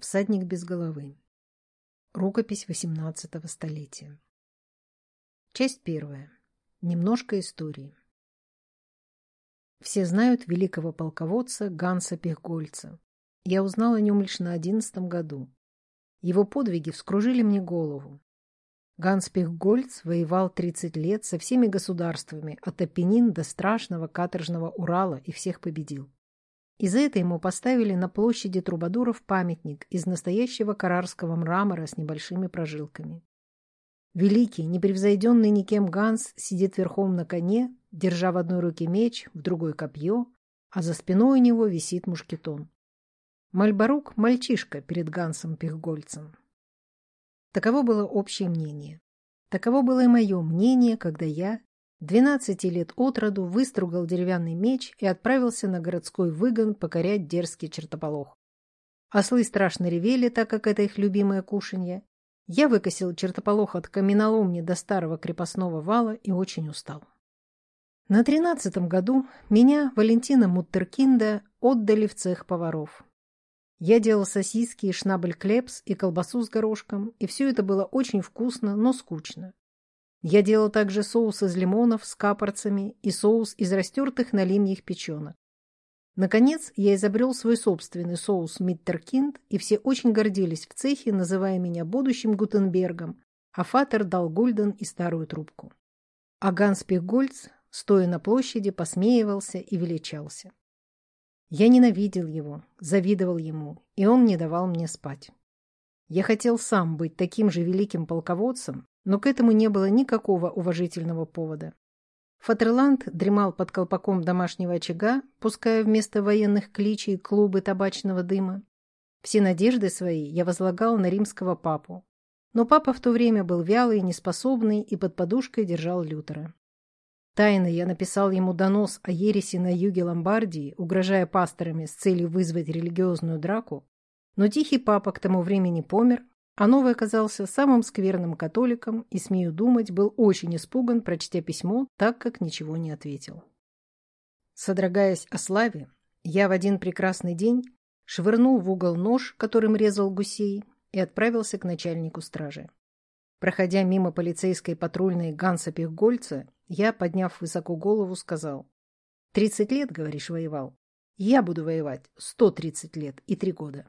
Всадник без головы. Рукопись XVIII столетия. Часть первая. Немножко истории. Все знают великого полководца Ганса Пехгольца. Я узнал о нем лишь на одиннадцатом году. Его подвиги вскружили мне голову. Ганс Пехгольц воевал 30 лет со всеми государствами, от Апеннин до страшного каторжного Урала, и всех победил. И за это ему поставили на площади Трубадуров памятник из настоящего карарского мрамора с небольшими прожилками. Великий, непревзойденный никем Ганс сидит верхом на коне, держа в одной руке меч, в другой копье, а за спиной у него висит мушкетон. Мальбарук – мальчишка перед Гансом Пехгольцем. Таково было общее мнение. Таково было и мое мнение, когда я, Двенадцати лет от роду выстругал деревянный меч и отправился на городской выгон покорять дерзкий чертополох. Ослы страшно ревели, так как это их любимое кушанье. Я выкосил чертополох от каменоломни до старого крепостного вала и очень устал. На тринадцатом году меня, Валентина Муттеркинда, отдали в цех поваров. Я делал сосиски и шнабель-клепс и колбасу с горошком, и все это было очень вкусно, но скучно. Я делал также соус из лимонов с капорцами и соус из растертых на лимьях печенок. Наконец, я изобрел свой собственный соус Миттеркинд, и все очень гордились в цехе, называя меня будущим Гутенбергом, а Фатер дал гульден и старую трубку. А Ганс Пихгольц, стоя на площади, посмеивался и величался. Я ненавидел его, завидовал ему, и он не давал мне спать. Я хотел сам быть таким же великим полководцем, но к этому не было никакого уважительного повода. Фатерланд дремал под колпаком домашнего очага, пуская вместо военных кличей клубы табачного дыма. Все надежды свои я возлагал на римского папу. Но папа в то время был вялый, неспособный и под подушкой держал Лютера. Тайно я написал ему донос о ереси на юге Ломбардии, угрожая пасторами с целью вызвать религиозную драку, но тихий папа к тому времени помер, а новый оказался самым скверным католиком и, смею думать, был очень испуган, прочтя письмо, так как ничего не ответил. Содрогаясь о славе, я в один прекрасный день швырнул в угол нож, которым резал гусей, и отправился к начальнику стражи. Проходя мимо полицейской патрульной Ганса Пехгольца, я, подняв высоко голову, сказал, «Тридцать лет, говоришь, воевал? Я буду воевать сто тридцать лет и три года».